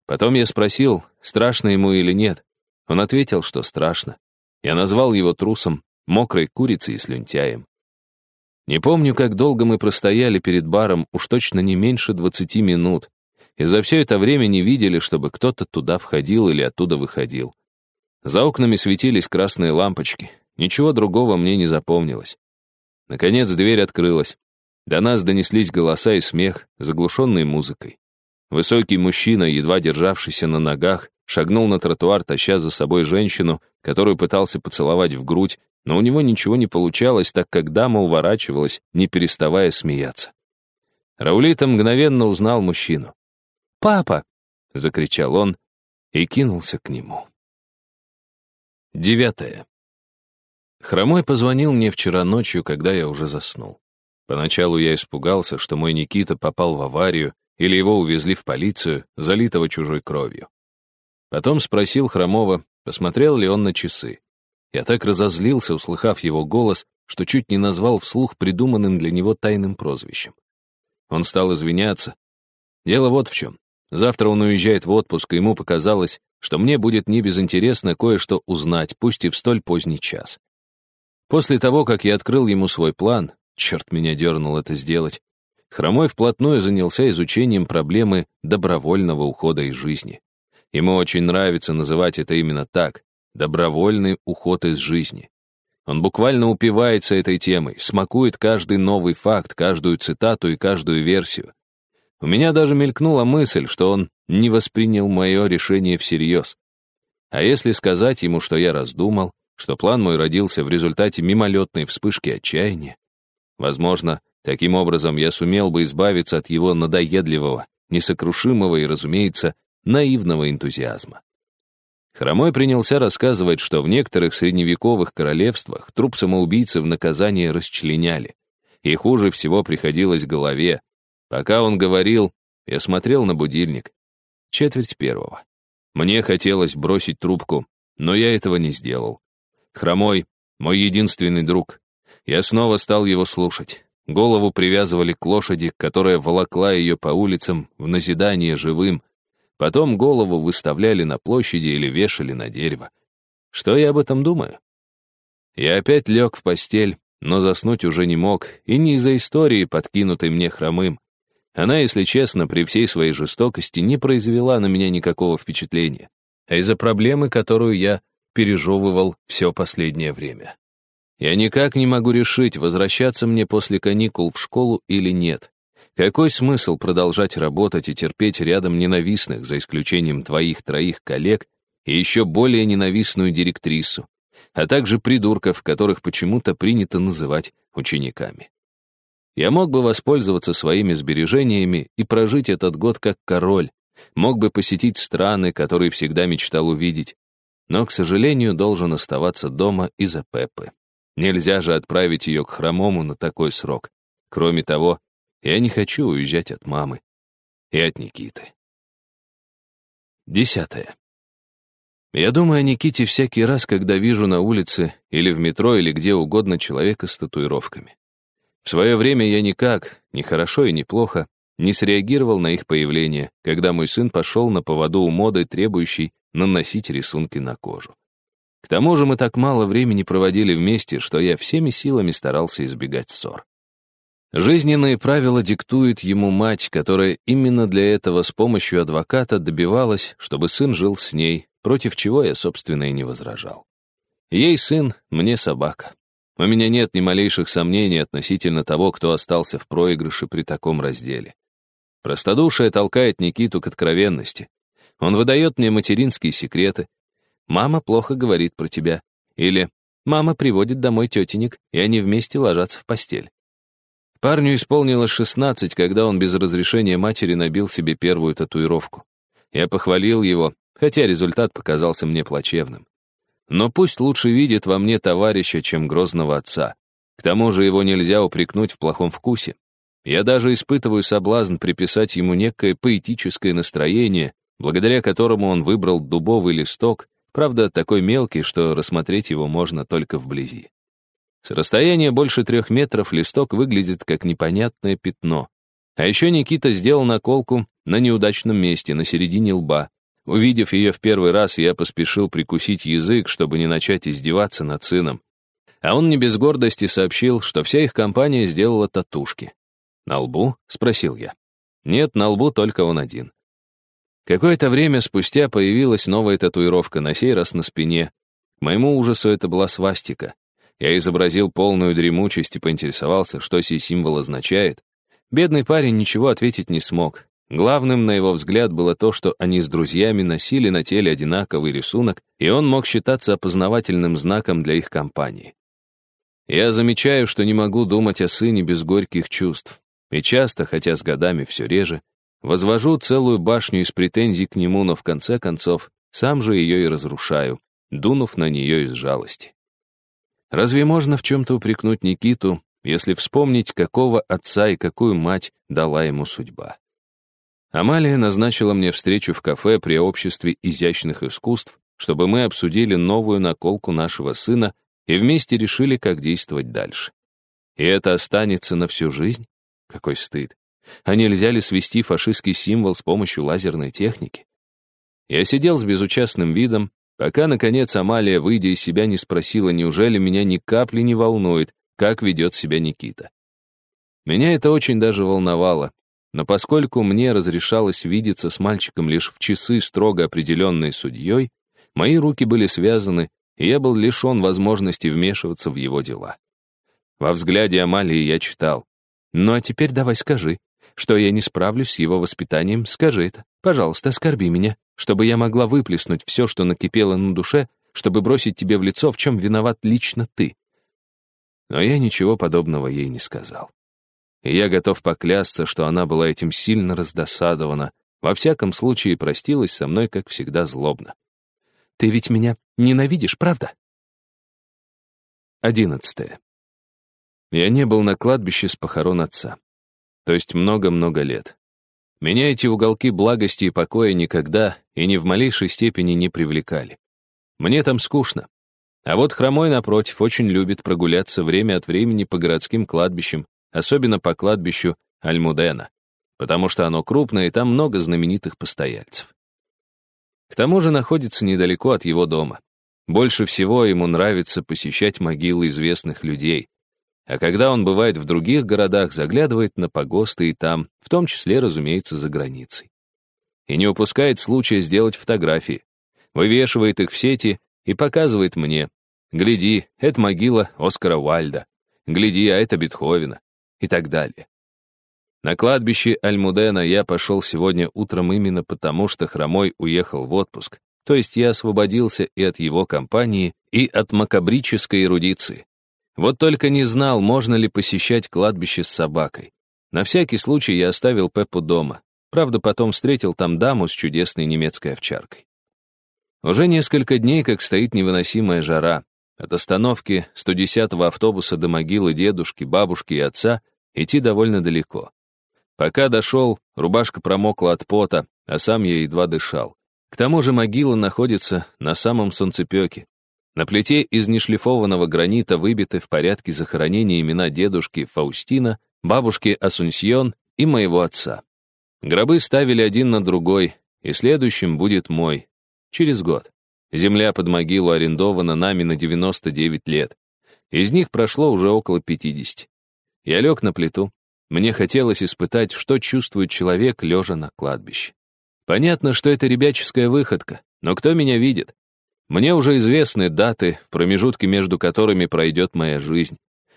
Потом я спросил, страшно ему или нет. Он ответил, что страшно. Я назвал его трусом, мокрой курицей и слюнтяем. Не помню, как долго мы простояли перед баром, уж точно не меньше двадцати минут, и за все это время не видели, чтобы кто-то туда входил или оттуда выходил. За окнами светились красные лампочки, ничего другого мне не запомнилось. Наконец дверь открылась. До нас донеслись голоса и смех, заглушенные музыкой. Высокий мужчина, едва державшийся на ногах, шагнул на тротуар, таща за собой женщину, которую пытался поцеловать в грудь, но у него ничего не получалось, так как дама уворачивалась, не переставая смеяться. Раулита мгновенно узнал мужчину. «Папа!» — закричал он и кинулся к нему. Девятое. Хромой позвонил мне вчера ночью, когда я уже заснул. Поначалу я испугался, что мой Никита попал в аварию или его увезли в полицию, залитого чужой кровью. Потом спросил Хромова, посмотрел ли он на часы. Я так разозлился, услыхав его голос, что чуть не назвал вслух придуманным для него тайным прозвищем. Он стал извиняться. Дело вот в чем. Завтра он уезжает в отпуск, и ему показалось, что мне будет небезынтересно кое-что узнать, пусть и в столь поздний час. После того, как я открыл ему свой план, черт меня дернул это сделать, Хромой вплотную занялся изучением проблемы добровольного ухода из жизни. Ему очень нравится называть это именно так — добровольный уход из жизни. Он буквально упивается этой темой, смакует каждый новый факт, каждую цитату и каждую версию. У меня даже мелькнула мысль, что он не воспринял мое решение всерьез. А если сказать ему, что я раздумал, что план мой родился в результате мимолетной вспышки отчаяния, возможно, таким образом я сумел бы избавиться от его надоедливого, несокрушимого и, разумеется, наивного энтузиазма. Хромой принялся рассказывать, что в некоторых средневековых королевствах труп самоубийцы в наказание расчленяли. И хуже всего приходилось голове, Пока он говорил, я смотрел на будильник. Четверть первого. Мне хотелось бросить трубку, но я этого не сделал. Хромой — мой единственный друг. Я снова стал его слушать. Голову привязывали к лошади, которая волокла ее по улицам в назидание живым. Потом голову выставляли на площади или вешали на дерево. Что я об этом думаю? Я опять лег в постель, но заснуть уже не мог, и не из-за истории, подкинутой мне хромым. Она, если честно, при всей своей жестокости не произвела на меня никакого впечатления, а из-за проблемы, которую я пережевывал все последнее время. Я никак не могу решить, возвращаться мне после каникул в школу или нет. Какой смысл продолжать работать и терпеть рядом ненавистных, за исключением твоих троих коллег, и еще более ненавистную директрису, а также придурков, которых почему-то принято называть учениками. Я мог бы воспользоваться своими сбережениями и прожить этот год как король, мог бы посетить страны, которые всегда мечтал увидеть, но, к сожалению, должен оставаться дома из-за Пеппы. Нельзя же отправить ее к хромому на такой срок. Кроме того, я не хочу уезжать от мамы и от Никиты. Десятое. Я думаю о Никите всякий раз, когда вижу на улице или в метро или где угодно человека с татуировками. В свое время я никак, ни хорошо и ни плохо, не среагировал на их появление, когда мой сын пошел на поводу у моды, требующей наносить рисунки на кожу. К тому же мы так мало времени проводили вместе, что я всеми силами старался избегать ссор. Жизненные правила диктует ему мать, которая именно для этого с помощью адвоката добивалась, чтобы сын жил с ней, против чего я, собственно, и не возражал. Ей сын, мне собака. У меня нет ни малейших сомнений относительно того, кто остался в проигрыше при таком разделе. Простодушие толкает Никиту к откровенности. Он выдает мне материнские секреты. «Мама плохо говорит про тебя». Или «Мама приводит домой тетенек, и они вместе ложатся в постель». Парню исполнилось 16, когда он без разрешения матери набил себе первую татуировку. Я похвалил его, хотя результат показался мне плачевным. Но пусть лучше видит во мне товарища, чем грозного отца. К тому же его нельзя упрекнуть в плохом вкусе. Я даже испытываю соблазн приписать ему некое поэтическое настроение, благодаря которому он выбрал дубовый листок, правда, такой мелкий, что рассмотреть его можно только вблизи. С расстояния больше трех метров листок выглядит как непонятное пятно. А еще Никита сделал наколку на неудачном месте, на середине лба. Увидев ее в первый раз, я поспешил прикусить язык, чтобы не начать издеваться над сыном. А он не без гордости сообщил, что вся их компания сделала татушки. «На лбу?» — спросил я. «Нет, на лбу только он один». Какое-то время спустя появилась новая татуировка, на сей раз на спине. К моему ужасу это была свастика. Я изобразил полную дремучесть и поинтересовался, что сей символ означает. Бедный парень ничего ответить не смог. Главным, на его взгляд, было то, что они с друзьями носили на теле одинаковый рисунок, и он мог считаться опознавательным знаком для их компании. Я замечаю, что не могу думать о сыне без горьких чувств. И часто, хотя с годами все реже, возвожу целую башню из претензий к нему, но в конце концов сам же ее и разрушаю, дунув на нее из жалости. Разве можно в чем-то упрекнуть Никиту, если вспомнить, какого отца и какую мать дала ему судьба? Амалия назначила мне встречу в кафе при обществе изящных искусств, чтобы мы обсудили новую наколку нашего сына и вместе решили, как действовать дальше. И это останется на всю жизнь? Какой стыд. А нельзя ли свести фашистский символ с помощью лазерной техники? Я сидел с безучастным видом, пока, наконец, Амалия, выйдя из себя, не спросила, неужели меня ни капли не волнует, как ведет себя Никита. Меня это очень даже волновало, но поскольку мне разрешалось видеться с мальчиком лишь в часы, строго определенные судьей, мои руки были связаны, и я был лишен возможности вмешиваться в его дела. Во взгляде Амалии я читал. Ну а теперь давай скажи, что я не справлюсь с его воспитанием, скажи это. Пожалуйста, оскорби меня, чтобы я могла выплеснуть все, что накипело на душе, чтобы бросить тебе в лицо, в чем виноват лично ты. Но я ничего подобного ей не сказал. И я готов поклясться, что она была этим сильно раздосадована, во всяком случае простилась со мной, как всегда, злобно. «Ты ведь меня ненавидишь, правда?» Одиннадцатое. Я не был на кладбище с похорон отца. То есть много-много лет. Меня эти уголки благости и покоя никогда и ни в малейшей степени не привлекали. Мне там скучно. А вот Хромой, напротив, очень любит прогуляться время от времени по городским кладбищам, особенно по кладбищу Альмудена, потому что оно крупное, и там много знаменитых постояльцев. К тому же находится недалеко от его дома. Больше всего ему нравится посещать могилы известных людей, а когда он бывает в других городах, заглядывает на погосты и там, в том числе, разумеется, за границей. И не упускает случая сделать фотографии. Вывешивает их в сети и показывает мне. Гляди, это могила Оскара Уальда. Гляди, а это Бетховена. И так далее. На кладбище Альмудена я пошел сегодня утром именно потому, что Хромой уехал в отпуск. То есть я освободился и от его компании, и от макабрической эрудиции. Вот только не знал, можно ли посещать кладбище с собакой. На всякий случай я оставил Пеппу дома. Правда, потом встретил там даму с чудесной немецкой овчаркой. Уже несколько дней, как стоит невыносимая жара. От остановки 110-го автобуса до могилы дедушки, бабушки и отца идти довольно далеко. Пока дошел, рубашка промокла от пота, а сам я едва дышал. К тому же могила находится на самом солнцепеке, на плите из нешлифованного гранита выбиты в порядке захоронения имена дедушки Фаустина, бабушки Асунсьон и моего отца. Гробы ставили один на другой, и следующим будет мой, через год. Земля под могилу арендована нами на 99 лет. Из них прошло уже около 50. Я лег на плиту. Мне хотелось испытать, что чувствует человек, лежа на кладбище. Понятно, что это ребяческая выходка, но кто меня видит? Мне уже известны даты, в промежутке между которыми пройдет моя жизнь.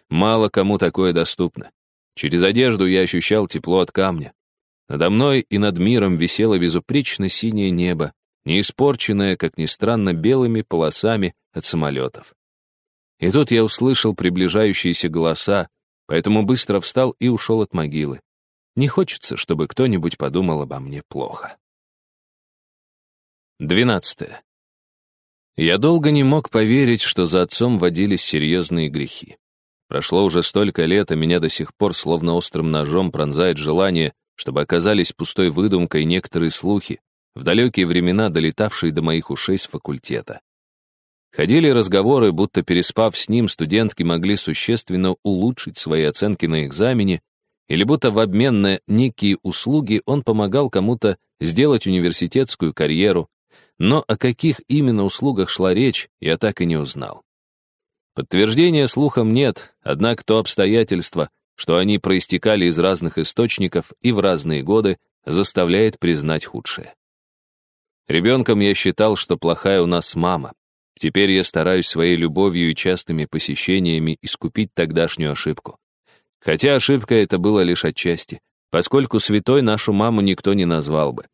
Мало кому такое доступно. Через одежду я ощущал тепло от камня. Надо мной и над миром висело безупречно синее небо, не испорченное, как ни странно, белыми полосами от самолетов. И тут я услышал приближающиеся голоса, поэтому быстро встал и ушел от могилы. Не хочется, чтобы кто-нибудь подумал обо мне плохо. 12. Я долго не мог поверить, что за отцом водились серьезные грехи. Прошло уже столько лет, а меня до сих пор словно острым ножом пронзает желание, чтобы оказались пустой выдумкой некоторые слухи, в далекие времена долетавшие до моих ушей с факультета. Ходили разговоры, будто переспав с ним, студентки могли существенно улучшить свои оценки на экзамене, или будто в обмен на некие услуги он помогал кому-то сделать университетскую карьеру, но о каких именно услугах шла речь, я так и не узнал. Подтверждения слухам нет, однако то обстоятельство, что они проистекали из разных источников и в разные годы, заставляет признать худшее. Ребенком я считал, что плохая у нас мама. Теперь я стараюсь своей любовью и частыми посещениями искупить тогдашнюю ошибку. Хотя ошибка это была лишь отчасти, поскольку святой нашу маму никто не назвал бы.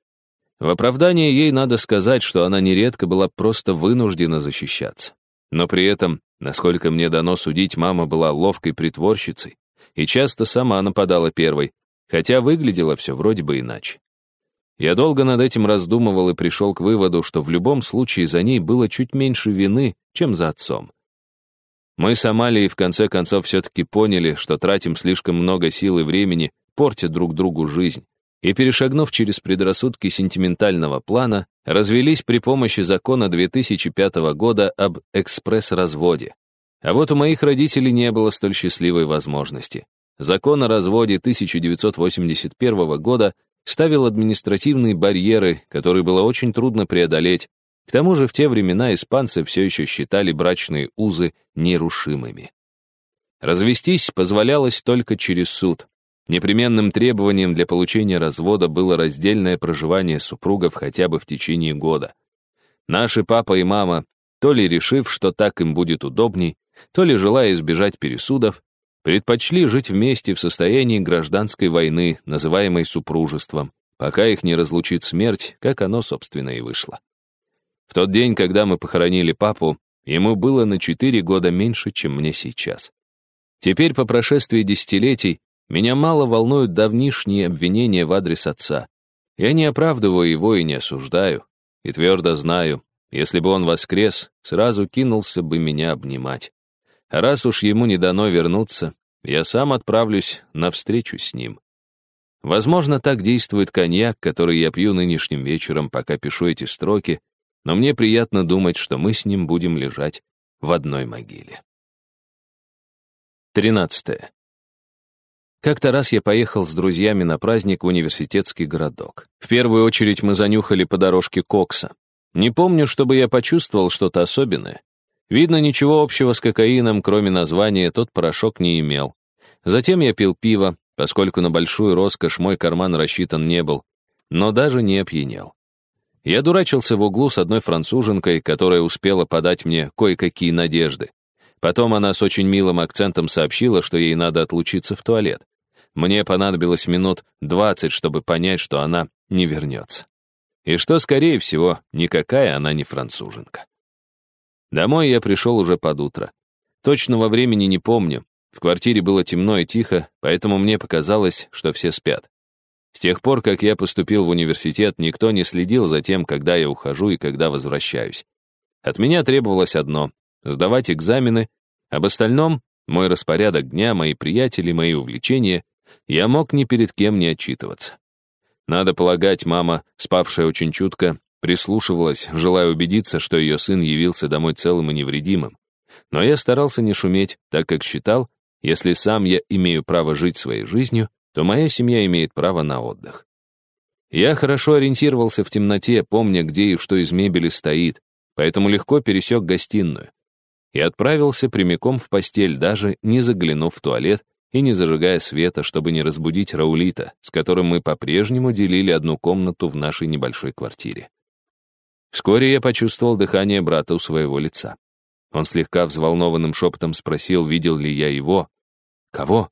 В оправдание ей надо сказать, что она нередко была просто вынуждена защищаться. Но при этом, насколько мне дано судить, мама была ловкой притворщицей и часто сама нападала первой, хотя выглядело все вроде бы иначе. Я долго над этим раздумывал и пришел к выводу, что в любом случае за ней было чуть меньше вины, чем за отцом. Мы с Амалией в конце концов все-таки поняли, что тратим слишком много сил и времени, портя друг другу жизнь, и, перешагнув через предрассудки сентиментального плана, развелись при помощи закона 2005 года об экспресс-разводе. А вот у моих родителей не было столь счастливой возможности. Закон о разводе 1981 года ставил административные барьеры, которые было очень трудно преодолеть. К тому же в те времена испанцы все еще считали брачные узы нерушимыми. Развестись позволялось только через суд. Непременным требованием для получения развода было раздельное проживание супругов хотя бы в течение года. Наши папа и мама, то ли решив, что так им будет удобней, то ли желая избежать пересудов, предпочли жить вместе в состоянии гражданской войны, называемой супружеством, пока их не разлучит смерть, как оно, собственно, и вышло. В тот день, когда мы похоронили папу, ему было на четыре года меньше, чем мне сейчас. Теперь, по прошествии десятилетий, меня мало волнуют давнишние обвинения в адрес отца. Я не оправдываю его и не осуждаю, и твердо знаю, если бы он воскрес, сразу кинулся бы меня обнимать. Раз уж ему не дано вернуться, я сам отправлюсь навстречу с ним. Возможно, так действует коньяк, который я пью нынешним вечером, пока пишу эти строки, но мне приятно думать, что мы с ним будем лежать в одной могиле. 13. Как-то раз я поехал с друзьями на праздник в университетский городок. В первую очередь мы занюхали по дорожке кокса. Не помню, чтобы я почувствовал что-то особенное. Видно, ничего общего с кокаином, кроме названия, тот порошок не имел. Затем я пил пиво, поскольку на большую роскошь мой карман рассчитан не был, но даже не опьянел. Я дурачился в углу с одной француженкой, которая успела подать мне кое-какие надежды. Потом она с очень милым акцентом сообщила, что ей надо отлучиться в туалет. Мне понадобилось минут двадцать, чтобы понять, что она не вернется. И что, скорее всего, никакая она не француженка. Домой я пришел уже под утро. Точного времени не помню. В квартире было темно и тихо, поэтому мне показалось, что все спят. С тех пор, как я поступил в университет, никто не следил за тем, когда я ухожу и когда возвращаюсь. От меня требовалось одно — сдавать экзамены, об остальном — мой распорядок дня, мои приятели, мои увлечения — я мог ни перед кем не отчитываться. Надо полагать, мама, спавшая очень чутко, Прислушивалась, желая убедиться, что ее сын явился домой целым и невредимым. Но я старался не шуметь, так как считал, если сам я имею право жить своей жизнью, то моя семья имеет право на отдых. Я хорошо ориентировался в темноте, помня, где и что из мебели стоит, поэтому легко пересек гостиную и отправился прямиком в постель, даже не заглянув в туалет и не зажигая света, чтобы не разбудить Раулита, с которым мы по-прежнему делили одну комнату в нашей небольшой квартире. Вскоре я почувствовал дыхание брата у своего лица. Он слегка взволнованным шепотом спросил, видел ли я его. «Кого?»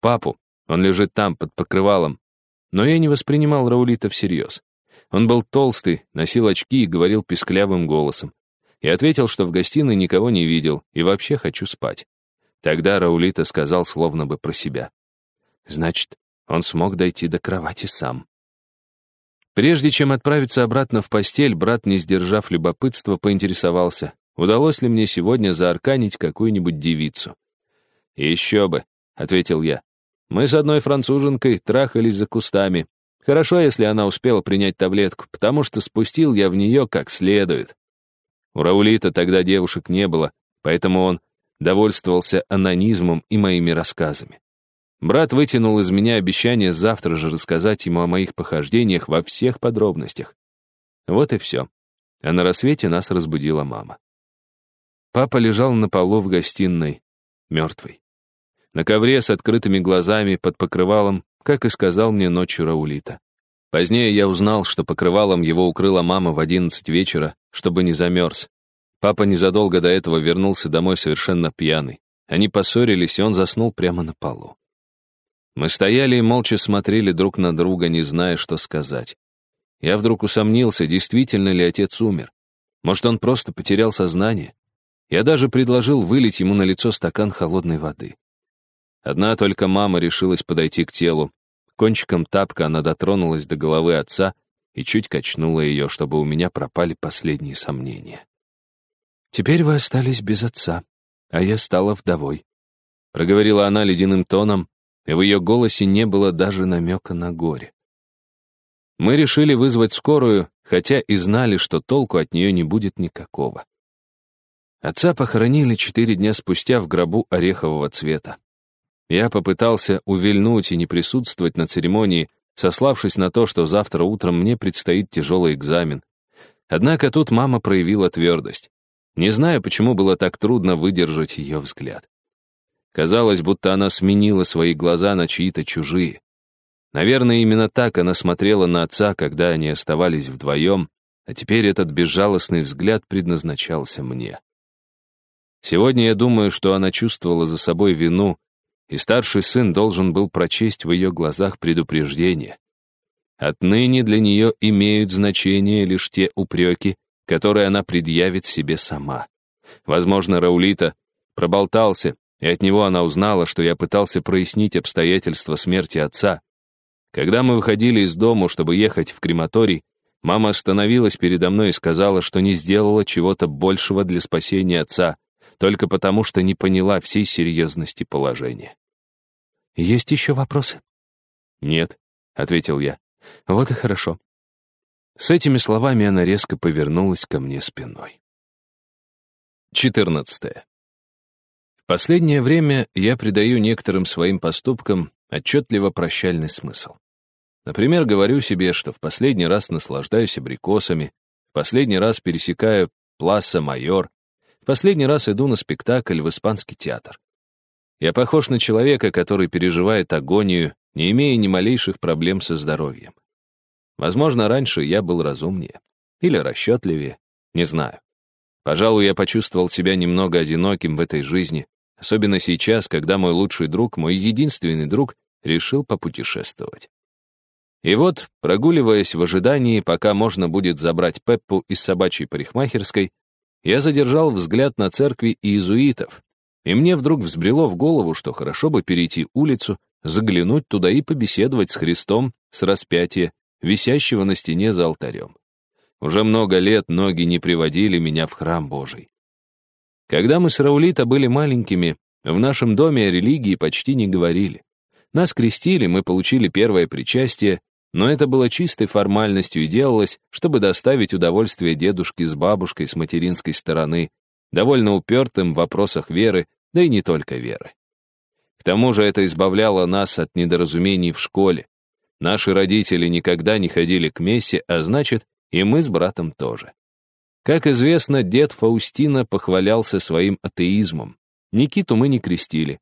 «Папу. Он лежит там, под покрывалом». Но я не воспринимал Раулита всерьез. Он был толстый, носил очки и говорил писклявым голосом. Я ответил, что в гостиной никого не видел и вообще хочу спать. Тогда Раулита сказал словно бы про себя. Значит, он смог дойти до кровати сам. Прежде чем отправиться обратно в постель, брат, не сдержав любопытства, поинтересовался, удалось ли мне сегодня заарканить какую-нибудь девицу. «Еще бы», — ответил я. «Мы с одной француженкой трахались за кустами. Хорошо, если она успела принять таблетку, потому что спустил я в нее как следует». У Раулита тогда девушек не было, поэтому он довольствовался анонизмом и моими рассказами. Брат вытянул из меня обещание завтра же рассказать ему о моих похождениях во всех подробностях. Вот и все. А на рассвете нас разбудила мама. Папа лежал на полу в гостиной, мертвый. На ковре с открытыми глазами под покрывалом, как и сказал мне ночью Раулита. Позднее я узнал, что покрывалом его укрыла мама в одиннадцать вечера, чтобы не замерз. Папа незадолго до этого вернулся домой совершенно пьяный. Они поссорились, и он заснул прямо на полу. Мы стояли и молча смотрели друг на друга, не зная, что сказать. Я вдруг усомнился, действительно ли отец умер. Может, он просто потерял сознание? Я даже предложил вылить ему на лицо стакан холодной воды. Одна только мама решилась подойти к телу. Кончиком тапка она дотронулась до головы отца и чуть качнула ее, чтобы у меня пропали последние сомнения. «Теперь вы остались без отца, а я стала вдовой», — проговорила она ледяным тоном, и в ее голосе не было даже намека на горе. Мы решили вызвать скорую, хотя и знали, что толку от нее не будет никакого. Отца похоронили четыре дня спустя в гробу орехового цвета. Я попытался увильнуть и не присутствовать на церемонии, сославшись на то, что завтра утром мне предстоит тяжелый экзамен. Однако тут мама проявила твердость. Не знаю, почему было так трудно выдержать ее взгляд. Казалось, будто она сменила свои глаза на чьи-то чужие. Наверное, именно так она смотрела на отца, когда они оставались вдвоем, а теперь этот безжалостный взгляд предназначался мне. Сегодня я думаю, что она чувствовала за собой вину, и старший сын должен был прочесть в ее глазах предупреждение. Отныне для нее имеют значение лишь те упреки, которые она предъявит себе сама. Возможно, Раулита проболтался, и от него она узнала, что я пытался прояснить обстоятельства смерти отца. Когда мы выходили из дому, чтобы ехать в крематорий, мама остановилась передо мной и сказала, что не сделала чего-то большего для спасения отца, только потому что не поняла всей серьезности положения. «Есть еще вопросы?» «Нет», — ответил я. «Вот и хорошо. С этими словами она резко повернулась ко мне спиной. 14. В последнее время я придаю некоторым своим поступкам отчетливо прощальный смысл. Например, говорю себе, что в последний раз наслаждаюсь абрикосами, в последний раз пересекаю Пласа Майор, в последний раз иду на спектакль в испанский театр. Я похож на человека, который переживает агонию, не имея ни малейших проблем со здоровьем. Возможно, раньше я был разумнее. Или расчетливее. Не знаю. Пожалуй, я почувствовал себя немного одиноким в этой жизни, особенно сейчас, когда мой лучший друг, мой единственный друг, решил попутешествовать. И вот, прогуливаясь в ожидании, пока можно будет забрать Пеппу из собачьей парикмахерской, я задержал взгляд на церкви иезуитов, и мне вдруг взбрело в голову, что хорошо бы перейти улицу, заглянуть туда и побеседовать с Христом с распятия висящего на стене за алтарем. Уже много лет ноги не приводили меня в храм Божий. Когда мы с Раулита были маленькими, в нашем доме о религии почти не говорили. Нас крестили, мы получили первое причастие, но это было чистой формальностью и делалось, чтобы доставить удовольствие дедушке с бабушкой с материнской стороны, довольно упертым в вопросах веры, да и не только веры. К тому же это избавляло нас от недоразумений в школе, Наши родители никогда не ходили к мессе, а значит, и мы с братом тоже. Как известно, дед Фаустина похвалялся своим атеизмом. Никиту мы не крестили.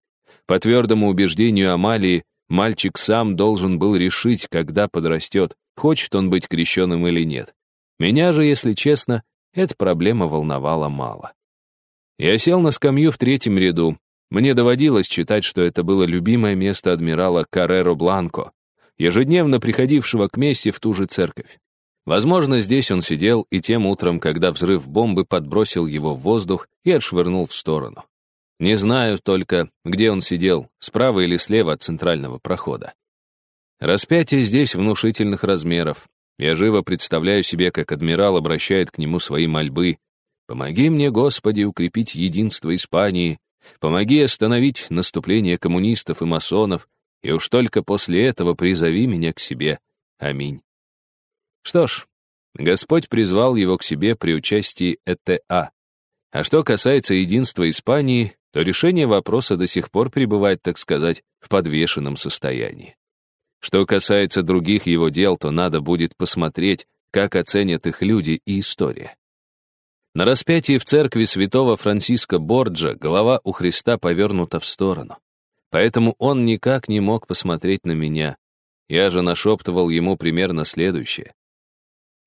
По твердому убеждению Амалии, мальчик сам должен был решить, когда подрастет, хочет он быть крещенным или нет. Меня же, если честно, эта проблема волновала мало. Я сел на скамью в третьем ряду. Мне доводилось читать, что это было любимое место адмирала Карреро Бланко, ежедневно приходившего к мессе в ту же церковь. Возможно, здесь он сидел и тем утром, когда взрыв бомбы подбросил его в воздух и отшвырнул в сторону. Не знаю только, где он сидел, справа или слева от центрального прохода. Распятие здесь внушительных размеров. Я живо представляю себе, как адмирал обращает к нему свои мольбы, Помоги мне, Господи, укрепить единство Испании, помоги остановить наступление коммунистов и масонов, и уж только после этого призови меня к себе. Аминь. Что ж, Господь призвал его к себе при участии ЭТА. А что касается единства Испании, то решение вопроса до сих пор пребывает, так сказать, в подвешенном состоянии. Что касается других его дел, то надо будет посмотреть, как оценят их люди и история. На распятии в церкви святого Франциска Борджа голова у Христа повернута в сторону. Поэтому он никак не мог посмотреть на меня. Я же нашептывал ему примерно следующее.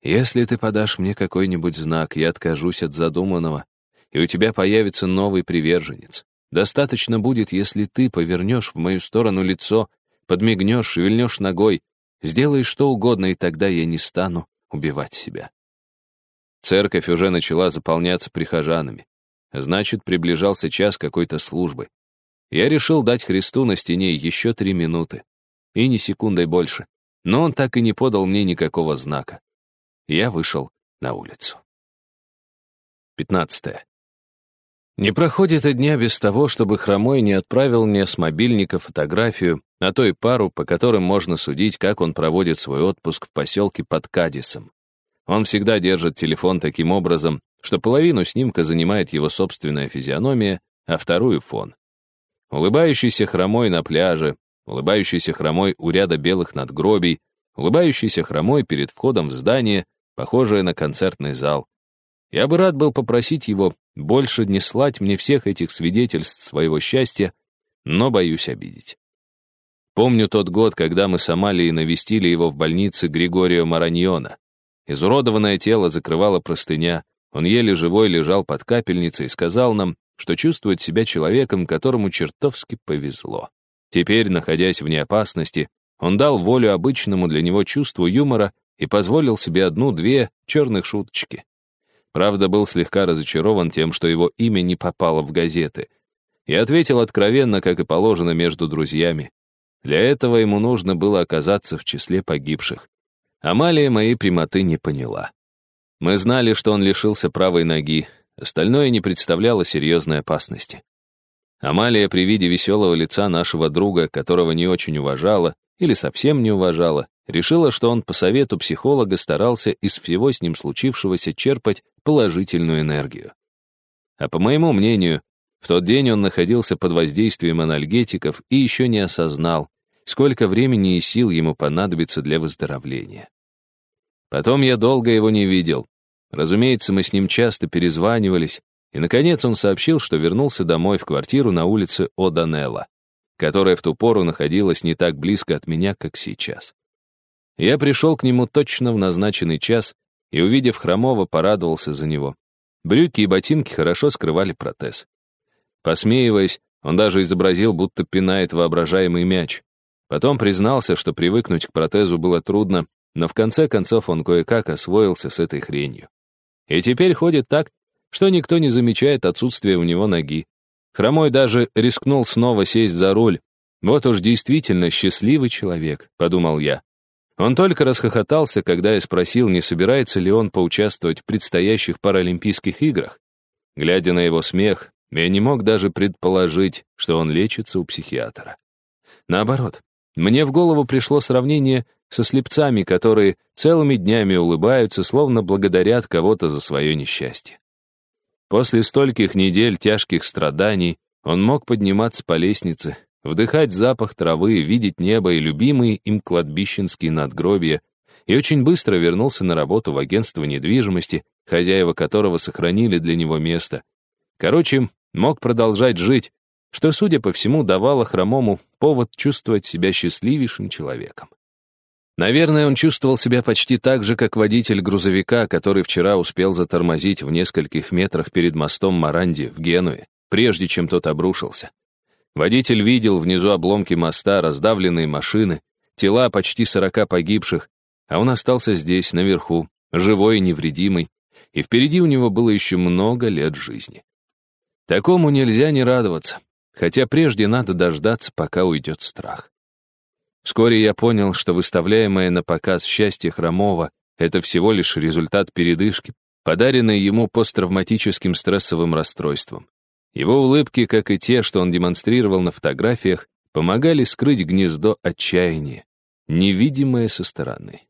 «Если ты подашь мне какой-нибудь знак, я откажусь от задуманного, и у тебя появится новый приверженец. Достаточно будет, если ты повернешь в мою сторону лицо, подмигнешь, шевельнешь ногой, сделаешь что угодно, и тогда я не стану убивать себя». Церковь уже начала заполняться прихожанами. Значит, приближался час какой-то службы. Я решил дать Христу на стене еще три минуты. И ни секундой больше. Но он так и не подал мне никакого знака. Я вышел на улицу. 15. Не проходит и дня без того, чтобы Хромой не отправил мне с мобильника фотографию, а то и пару, по которым можно судить, как он проводит свой отпуск в поселке под Кадисом. Он всегда держит телефон таким образом, что половину снимка занимает его собственная физиономия, а вторую — фон. Улыбающийся хромой на пляже, улыбающийся хромой у ряда белых надгробий, улыбающийся хромой перед входом в здание, похожее на концертный зал. Я бы рад был попросить его больше не слать мне всех этих свидетельств своего счастья, но боюсь обидеть. Помню тот год, когда мы с Амалией навестили его в больнице Григорио Мараньона. Изуродованное тело закрывала простыня. Он еле живой лежал под капельницей и сказал нам, что чувствует себя человеком, которому чертовски повезло. Теперь, находясь вне опасности, он дал волю обычному для него чувству юмора и позволил себе одну-две черных шуточки. Правда, был слегка разочарован тем, что его имя не попало в газеты. И ответил откровенно, как и положено между друзьями. Для этого ему нужно было оказаться в числе погибших. Амалия моей прямоты не поняла. Мы знали, что он лишился правой ноги, остальное не представляло серьезной опасности. Амалия при виде веселого лица нашего друга, которого не очень уважала или совсем не уважала, решила, что он по совету психолога старался из всего с ним случившегося черпать положительную энергию. А по моему мнению, в тот день он находился под воздействием анальгетиков и еще не осознал, сколько времени и сил ему понадобится для выздоровления. Потом я долго его не видел. Разумеется, мы с ним часто перезванивались, и, наконец, он сообщил, что вернулся домой в квартиру на улице О'Данелла, которая в ту пору находилась не так близко от меня, как сейчас. Я пришел к нему точно в назначенный час и, увидев Хромова, порадовался за него. Брюки и ботинки хорошо скрывали протез. Посмеиваясь, он даже изобразил, будто пинает воображаемый мяч. Потом признался, что привыкнуть к протезу было трудно, но в конце концов он кое-как освоился с этой хренью. И теперь ходит так, что никто не замечает отсутствия у него ноги. Хромой даже рискнул снова сесть за руль. Вот уж действительно счастливый человек, подумал я. Он только расхохотался, когда я спросил, не собирается ли он поучаствовать в предстоящих Паралимпийских играх. Глядя на его смех, я не мог даже предположить, что он лечится у психиатра. Наоборот, мне в голову пришло сравнение со слепцами, которые целыми днями улыбаются, словно благодарят кого-то за свое несчастье. После стольких недель тяжких страданий он мог подниматься по лестнице, вдыхать запах травы, видеть небо и любимые им кладбищенские надгробия, и очень быстро вернулся на работу в агентство недвижимости, хозяева которого сохранили для него место. Короче, мог продолжать жить, что, судя по всему, давало хромому повод чувствовать себя счастливейшим человеком. Наверное, он чувствовал себя почти так же, как водитель грузовика, который вчера успел затормозить в нескольких метрах перед мостом Маранди в Генуе, прежде чем тот обрушился. Водитель видел внизу обломки моста, раздавленные машины, тела почти сорока погибших, а он остался здесь, наверху, живой и невредимый, и впереди у него было еще много лет жизни. Такому нельзя не радоваться, хотя прежде надо дождаться, пока уйдет страх. Вскоре я понял, что выставляемое на показ счастье Хромова — это всего лишь результат передышки, подаренной ему посттравматическим стрессовым расстройством. Его улыбки, как и те, что он демонстрировал на фотографиях, помогали скрыть гнездо отчаяния, невидимое со стороны.